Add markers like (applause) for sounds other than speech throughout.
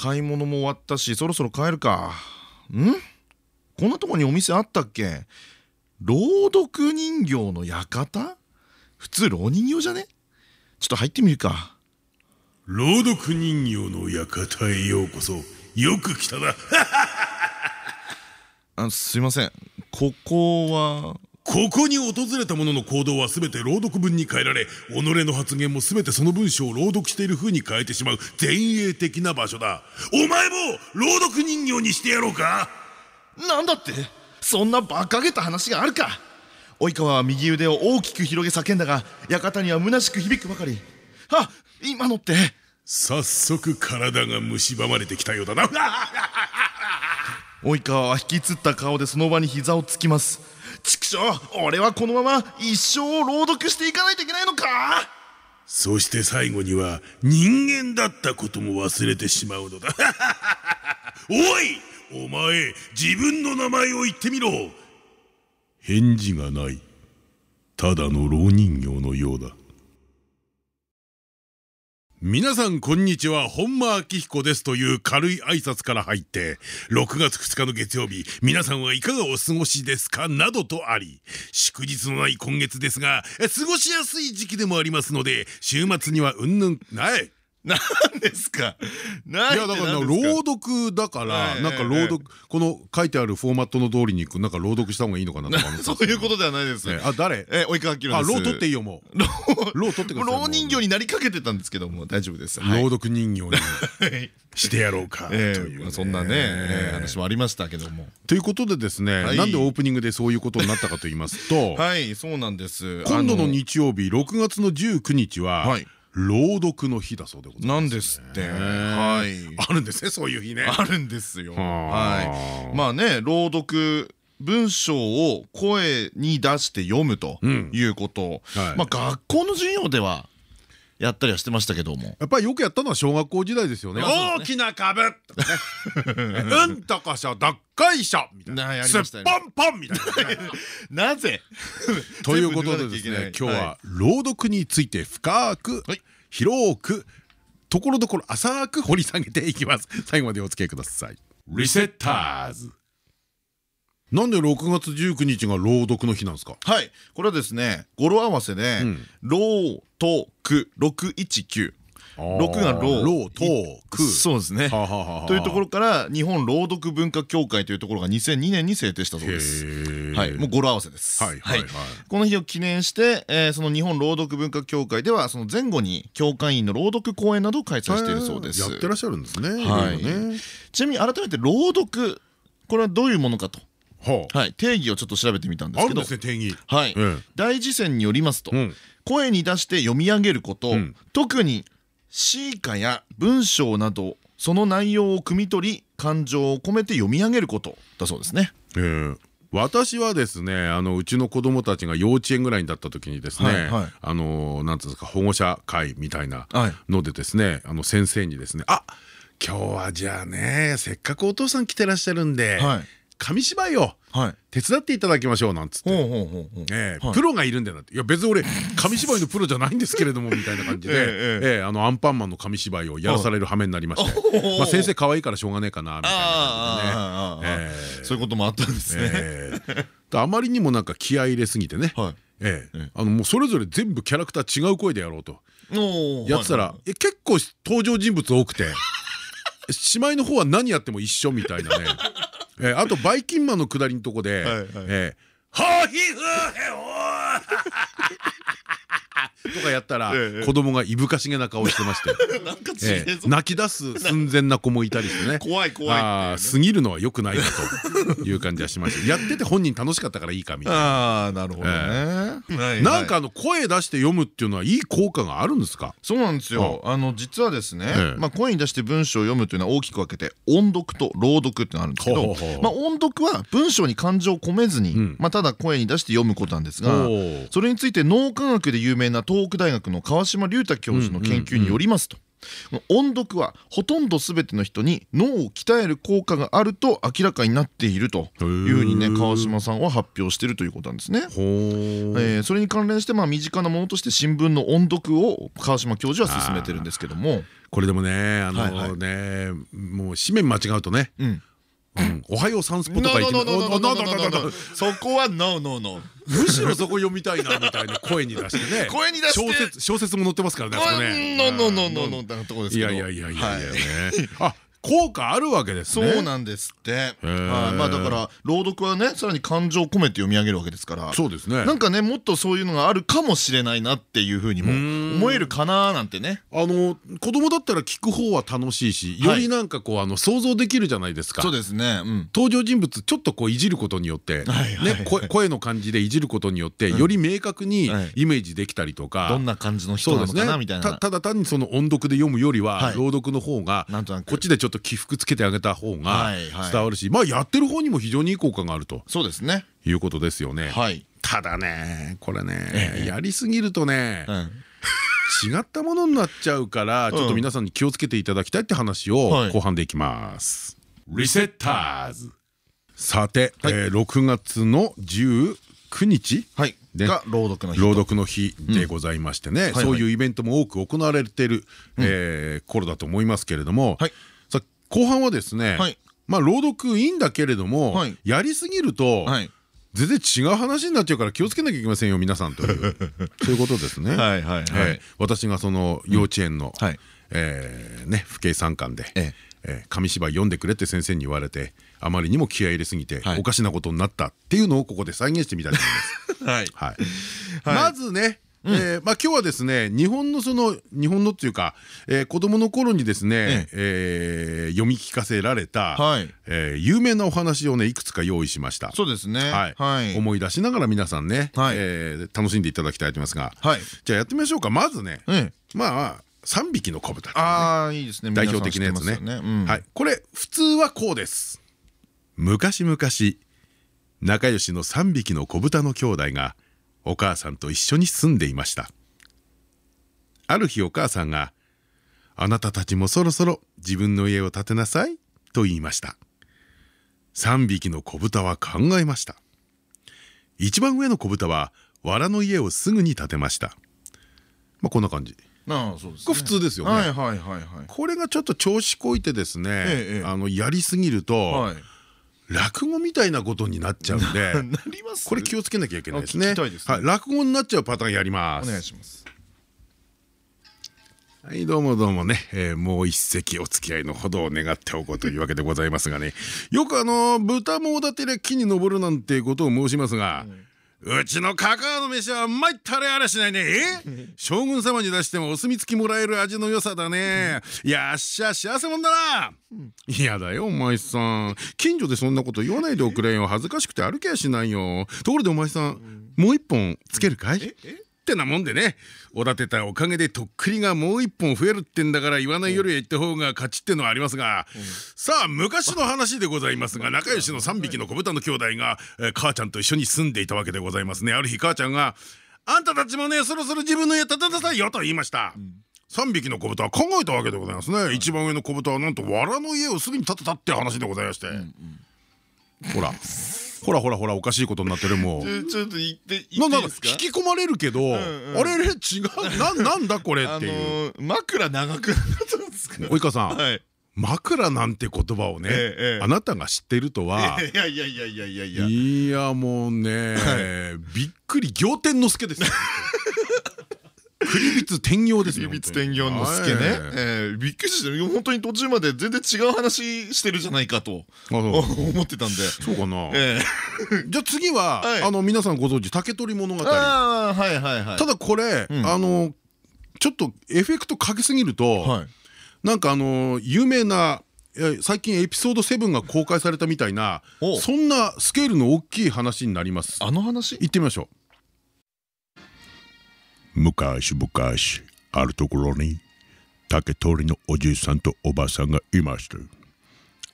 買い物も終わったしそろそろ帰るか。ん？こんなとこにお店あったっけ？朗読人形の館？普通浪人形じゃね？ちょっと入ってみるか。朗読人形の館へようこそ。よく来たな。(laughs) あすいません。ここはここに訪れた者の行動は全て朗読文に変えられ己の発言も全てその文章を朗読している風に変えてしまう前衛的な場所だ。お前も朗読人形にしてやろうか？なんだって？そんな馬鹿げた話があるか？及川は右腕を大きく広げ叫んだが館には虚しく響くばかり。あ今のって。早速体が蝕まれてきたようだな。(laughs) 及川は引きつった顔でその場に膝をつきます畜生俺はこのまま一生を朗読していかないといけないのか？そして最後には人間だったことも忘れてしまうのだ。(laughs) おいお前自分の名前を言ってみろ。返事がないただの老人形のようだ。皆さんこんにちは。本間明彦ですという軽い挨拶から入って6月2日の月曜日皆さんはいかがお過ごしですか？などとあり祝日のない今月ですが過ごしやすい時期でもありますので週末にはうんぬんない何ですか？いいやだから朗読だからなんか朗読この書いてあるフォーマットの通りになんか朗読した方がいいのかなとかそういうことではないです。あ誰？え及川明あロー取っていいよもう。ロー取ってくださ人形になりかけてたんですけども大丈夫です。朗読人形にしてやろうか (laughs) というそんなね話もありましたけども。ということでですねなんでオープニングでそういうことになったかと言いますと (laughs) はいそうなんです。今度の日曜日6月の19日は朗読の日だそうでございます。なんですって。はい。あるんですね、そういう日ね。あるんですよ。はい。まあね、朗読。文章を声に出して読むということ、まあ学校の授業ではやったりはしてましたけども。やっぱりよくやったのは小学校時代ですよね。大きな株 (laughs) うんとこしょどっこいしょみたいなすっぽんぽんみたいな。な (laughs) ぜ？(laughs) ということでですね今日は朗読について深く広くところどころ浅く掘り下げていきます。最後までお付き合いください。リセッターズなんで6月19日が朗読の日なんですか？はい。これはですね語呂合わせで「朗読619」六がロー。トークそうですね。というところから日本朗読文化協会というところが2002年に制定したそうです。はい。もう語呂合わせです。はいこの日を記念してその日本朗読文化協会ではその前後に教会員の朗読公演などを開催しているそうです。やってらっしゃるんですね。ちなみに改めて朗読これはどういうものかと。はい、定義をちょっと調べてみたんですけど。はい。大辞典によりますと声に出して読み上げること特に詩歌や文章などその内容を汲み取り感情を込めて読み上げることだそうですね。私はですねあのうちの子供たちが幼稚園ぐらいになった時にですねあのなんていうんですか保護者会みたいなのでですねあの先生にですねあ今日はじゃあねせっかくお父さん来てらっしゃるんで、はい紙芝居を手伝っていただきましょうなんつって。プロがいるんだよなって。いや別に俺紙芝居のプロじゃないんですけれどもみたいな感じで (laughs) あのアンパンマンの紙芝居をやらされる羽目になりましてまあ先生可愛いからしょうがねえかなみたいな感じでね。そういうこともあったんですね。あまりにもなんか気合い入れすぎてね。(laughs) ええ。あのもうそれぞれ全部キャラクター違う声でやろうと。やってたら結構登場人物多くて。(laughs) しまいの方は何やっても一緒みたいなねえあとバイキンマンの下りのとこで「えー、ハヒフヘオ (laughs) とかやったら子供がいぶかしげな顔してまして。(laughs) 泣き出す寸前な子もいたりしてね。(laughs) 怖い怖い過ぎるのはよくないなという感じはしましたやってて本人楽しかったからいいかみたいな。ああなるほどねなんかあの声出して読むっていうのはいい効果があるんですか？そうなんですよ。あの実はですねまあ声に出して文章を読むというのは大きく分けて音読と朗読ってのあるんですけどまあ音読は文章に感情を込めずにまあただ声に出して読むことなんですがそれについて脳科学で有名な東北大学の川島隆太教授の研究によりますと音読はほとんど全ての人に脳を鍛える効果があると明らかになっているというふうにね川島さんは発表しているということなんですね。えー、それに関連してまあ身近なものとして新聞の音読を川島教授は進めてるんですけども。これでもねあのねもう紙面間違うとね、うん。おはようサンスポとか言ってそこはノーノーノーむしろそこ読みたいなみたいな声に出してね。(laughs) 声に出して。小説小説も載ってますからねあそこね。ノーノーノーノーノーなとこですいやいやいやいやいやねあ効果あるわけですね。そうなんですって。まあだから朗読はねさらに感情を込めて読み上げるわけですから。そうですね。なんかねもっとそういうのがあるかもしれないなっていうふうにも思えるかななんてね。あの子供だったら聞く方は楽しいしよりなんかこうあの想像できるじゃないですか。そうですね。登場人物ちょっとこういじることによってね声の感じでいじることによってより明確にイメージできたりとか。どんな感じの人なのかなみたいな。ただ単にその音読で読むよりは朗読の方がこっちでちょっと起伏つけてあげた方が伝わるしまあやってる方にも非常にいい効果があるとそうですね。いうことですよね。ただねこれねやりすぎるとね違ったものになっちゃうからちょっと皆さんに気をつけていただきたいって話を後半でいきます。リセッターズさて6月の19日が朗読の日朗読の日でございましてね。そういうイベントも多く行われている頃だと思いますけれども後半はですねまあ朗読いいんだけれどもやりすぎると全然違う話になっちゃうから気をつけなきゃいけませんよ皆さんという。(laughs) そういうことですね。私がその幼稚園のね父兄参観で紙芝居読んでくれって先生に言われてあまりにも気合い入れすぎておかしなことになったっていうのをここで再現してみたいと思います。(laughs) まずねえまあ今日はですね日本のその日本のっていうか、えー、子供の頃にですね、ええ。読み聞かせられた、はい。えー、有名なお話をねいくつか用意しました。そうですね。はい、思い出しながら皆さんね、はい。えー、楽しんでいただきたいと思いますが、はい、じゃあやってみましょうか。まずね、まあ3匹の子豚、ああいいですね。代表的なやつね。はい。これ普通はこうです。昔々仲良しの3匹の子豚の兄弟がお母さんと一緒に住んでいました。ある日お母さんが「あなたたちもそろそろ自分の家を建てなさい」と言いました。3匹の子豚は考えました。一番上の子豚は藁の家をすぐに建てました。まあこんな感じ。ああそうです、これ普通ですよね。これがちょっと調子こいてですね、あのやりすぎると、はい落語みたいなことになっちゃうんで (laughs) これ気をつけなきゃいけないですね。はい落語になっちゃうパターンやります。お願いします。はいどうもどうもね、えー、もう一席お付き合いのほどを願っておこうというわけでございますがね。よくあの豚もおだてりゃ木に登るなんてことを申しますが、うんうちのカカオの飯は参ったれあらしないね。え (laughs) 将軍様に出してもお墨付きもらえる味の良さだね。やっしゃ幸せもんだな。嫌だよお前さん。近所でそんなこと言わないでおくれよ。恥ずかしくて歩けやしないよ。ところでお前さんもう一本つけるかい？ってなもんでね。おだてたおかげでとっくりがもう一本増えるってんだから言わないより言った方が勝ちってのはありますが。さあ昔の話でございますが仲良しの3匹の子豚の兄弟が母ちゃんと一緒に住んでいたわけでございますね。ある日母ちゃんが「あんたたちもねそろそろ自分の家建てなさいよ」と言いました。3匹の子豚は考えたわけでございますね、一番上の子豚はなんと藁の家をすぐに建てたって話でございまして、ほら。ほらほらほらおかしいことになってるもう。ちょっと言っていいですか？引き込まれるけどあれれ違う？な (laughs) なんだこれっていう。枕長くなったんですか？及川さん枕なんて言葉をねあなたが知ってるとはいやいやいやいやいやいや。いやもうねびっくり仰天の助です栗光天行ですね栗光天行の助ね。びっくりして本当に途中まで全然違う話してるじゃないかと。思ってたんで。そうかな。(laughs) じゃあ次はあの皆さんご存知竹取物語。ただこれあのちょっとエフェクトかけすぎるとなんかあの有名な最近エピソード7が公開されたみたいなそんなスケールの大きい話になります。あの話？行ってみましょう昔々あるところに竹取りのおじいさんとおばさんがいました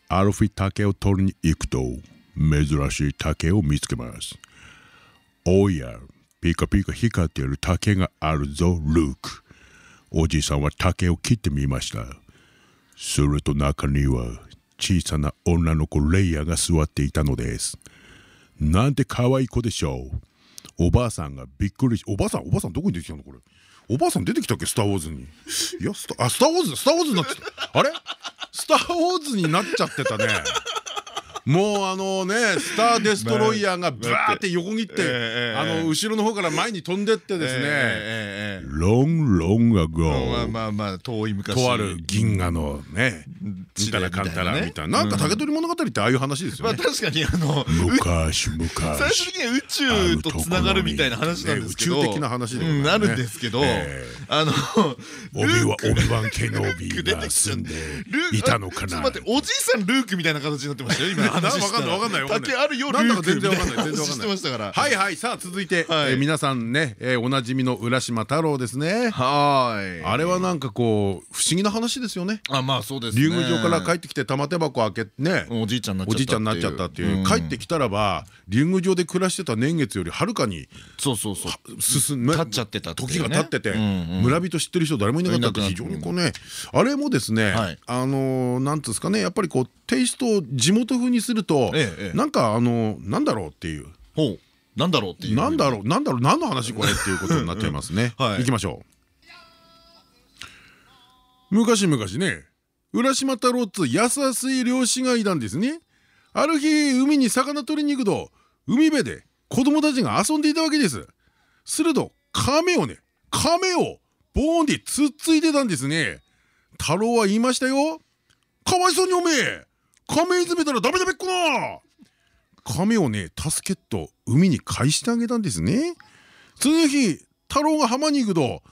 ある日竹を取りに行くと珍しい竹を見つけますおやピカピカ光っている竹があるぞルークおじいさんは竹を切ってみましたすると中には小さな女の子レイヤーが座っていたのです。なんて可愛い子でしょう。おばあさんがびっくりし、おばあさん、おばあさんどこに出てきたのこれ。おばあさん出てきたっけ？スター・ウォーズに。いや、スタあ、スター・ウォーズ、スター・ウォーズになっちゃった。あれ？スター・ウォーズになっちゃってたね。もうあのねスター・デストロイヤーがバーって横切って (laughs) あの後ろの方から前に飛んでってですね。ロンロンがゴーまあまあ遠い昔。とある銀河のねみたらかんたらみたいななんか竹取物語ってああいう話ですよね。確かにあの昔昔最終的には宇宙とつながるみたいな話なんですけど。宇宙的な話でなるんですけどあのオビワオビワンケノビ (laughs) ーが住んでいたのかな。おじいさんルークみたいな形になってましたよ今話わかんないわかんないわかんない。あるよルーク全然わかんない全然わかんない。してまはいはい。さあ続いて皆さんねおなじみの浦島太郎ですね。はい。あれはなんかこう不思議な話ですよね。あまあそうです竜宮城から帰ってきて玉手箱開けねおじいちゃんになっちゃったっていう。帰ってきたらば竜宮城で暮らしてた年月よりはるかにそうそうそう。進ん経っちゃってた時が経ってて村人知ってる人誰もいなかったって非常にこうねあれもですねあのなんつうんですかねやっぱりこうテイストを地元風にするとなんかあのなんだろうっていう。ほうなんだろうっていうなんだろうなんだろう何の話これっていうことになっちゃいますね。(laughs) いきましょう。昔々ね浦島太郎っつ優しい漁師がいたんですね。ある日海に魚取りに行くと海辺で子供たちが遊んでいたわけです。すると亀をね亀をボーンでつっついてたんですね。太郎は言いましたよ。かわいそうにおめえ亀いずめたらダメだべっこな亀をね助けっと海に返してあげたんですね。次の日太郎が浜に行くと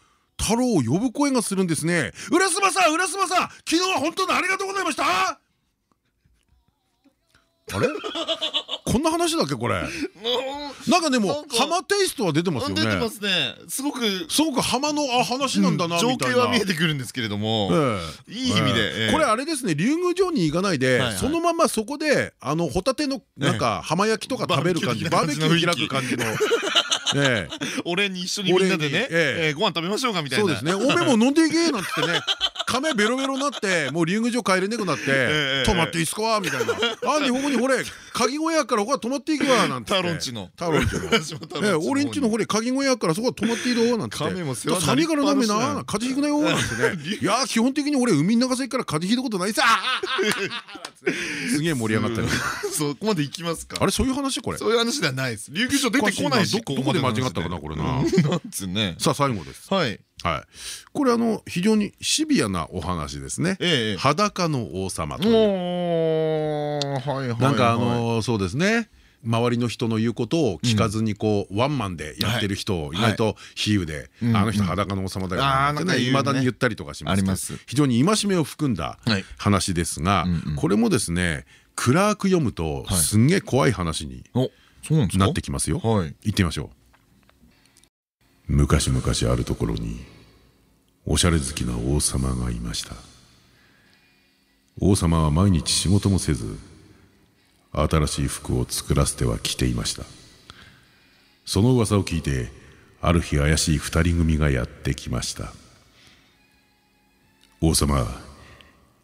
太郎を呼ぶ声がするんですね。浦島さん浦島さん昨日は本当にありがとうございました。あれ？こんな話だっけこれ？なんかでも浜テイストは出てますよね。出てますね。すごくすごく浜のあ話なんだな情景は見えてくるんですけれどもいい意味でこれあれですね竜宮城に行かないでそのままそこであのホタテのなんか浜焼きとか食べる感じバーベキュー開く感じの (laughs) 俺に一緒にみんなでねご飯食べましょうかみたいな。そうですね。おめも飲んでいけなんつってね亀ベロベロになってもう竜宮城帰れねくなって泊まっていいっすか？みたいな。あんにここにほれ鍵小屋からここは泊まっていくわなんて。タロンチの。タロンチの。俺んちのほれ鍵小屋からそこは泊まっていいぞなんて。亀も世話サビからダメな風邪ひくなよなんてね。(laughs) いや基本的に俺海の中線から風邪ひいたことないさ。すげえ盛り上がったり (laughs) そこまで行きますか？あれそういう話これ？そういう話ではないです。竜宮城出てこないしどこで間違ったかなこれな。(laughs) なんつね。さあ最後です。はいはい、これあの非常にシビアなお話ですね。裸の王様という。なんかあのそうですね。周りの人の言うことを聞かずにこうワンマンでやってる人を意外と比喩であの人裸の王様だよってねいまだに言ったりとかします非常に戒めを含んだ話ですがこれもですね暗く読むとすんげえ怖い話になってきますよ。行ってみましょう。昔々あるところにおしゃれ好きな王様がいました。王様は毎日仕事もせず新しい服を作らせては着ていました。その噂を聞いてある日怪しい二人組がやってきました。王様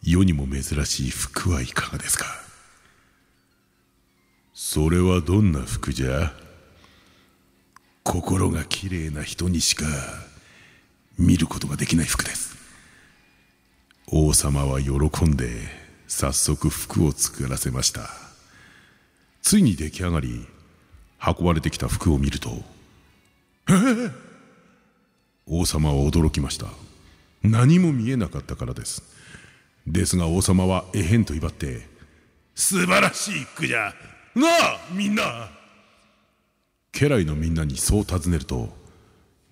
世にも珍しい服はいかがですか？それはどんな服じゃ？心がきれいな人にしか見ることができない服です。王様は喜んで早速服を作らせました。ついに出来上がり運ばれてきた服を見ると「ええ！王様は驚きました。何も見えなかったからです。ですが王様はえへんと威張って素晴らしい服じゃ。なあみんな。家来のみんなにそう尋ねると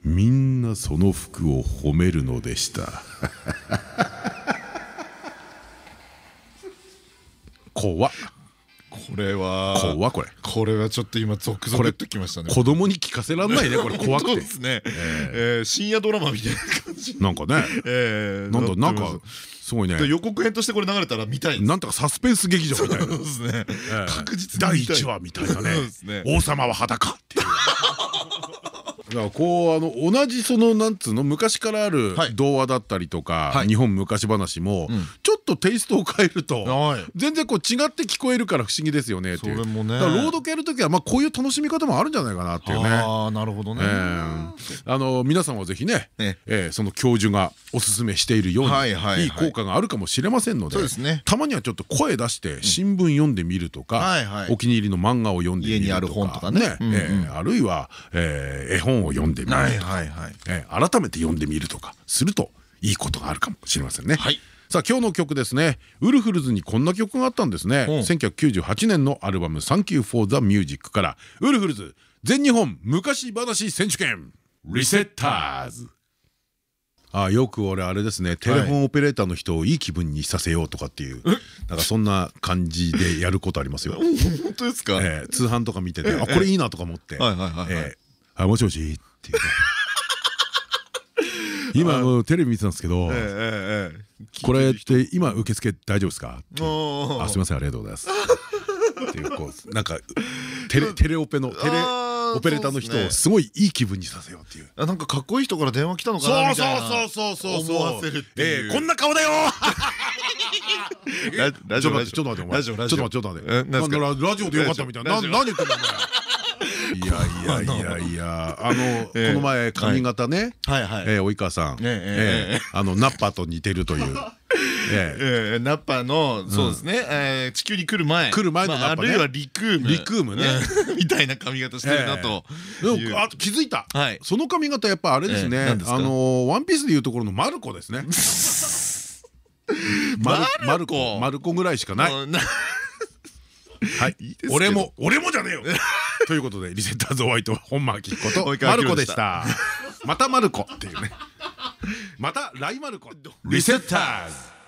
みんなその服を褒めるのでした。(laughs) 怖っ。これは怖これ。これはちょっと今続々ときましたね。子供に聞かせらんないねこれ (laughs) 怖くて。ですね。深夜ドラマみたいな感じ。なんかね。なんだなんかすごいね。予告編としてこれ流れたら見たいなんとかサスペンス劇場みたいな。そうですね。確実第1話みたいなね。王様は裸っていう。(laughs) こうあの同じそのなんつうの昔からある童話だったりとか日本昔話もちょっとテイストを変えると全然こう違って聞こえるから不思議ですよねっていう。朗読やる時はまあこういう楽しみ方もあるんじゃないかなっていうね。あなるほどね。あの皆さんはぜひねその教授がおすすめしているようにいい効果があるかもしれませんのでたまにはちょっと声出して新聞読んでみるとかお気に入りの漫画を読んでみるとかね。あるいは絵本を読んでみるとか改めて読んでみるとかするといいことがあるかもしれませんね。さあ今日の曲ですね。ウルフルズにこんな曲があったんですね。1998年のアルバム「Thank You for the Music」から。ウルフルズ全日本昔話選手権。リセッターズあよく俺あれですね。テレフォンオペレーターの人をいい気分にさせようとかっていうなんかそんな感じでやることありますよ。(laughs) 本当ですか、えー、通販とか見ててあこれいいなとか思って「あもしもし」っていうね。(laughs) 今もうテレビ見てたんですけどこれって今受付大丈夫ですか？あすみませんありがとうございます。(laughs) っていうこうなんかテレテレオペのテレオペレーターの人をすごいいい気分にさせようっていう。あなんかかっこいい人から電話来たのかなみたいな。そうそうそうそう思わせるっていう。こんな顔だよ！(laughs) ラジオちょっと待ってちょっと待ってちょっと待ってラジオでよかったみたいな。何言ってんのお前いやいやいやいやあのこの前髪型ね。及川さん。あのナッパと似てるという。(laughs) ナッパのそうですね。地球に来る前。来る前のあるいはリクーム。リクームね。(laughs) みたいな髪型してるなとあ気づいた。その髪型やっぱあれですね。あのワンピースでいうところのマルコですね。(laughs) マルコ？マルコ。ぐらいしかない。はい。俺も俺もじゃねえよ (laughs) ということでリセッターズホワイト本間明子とマルコでした。(laughs) またマルコっていうね。またライマルコリセッターズ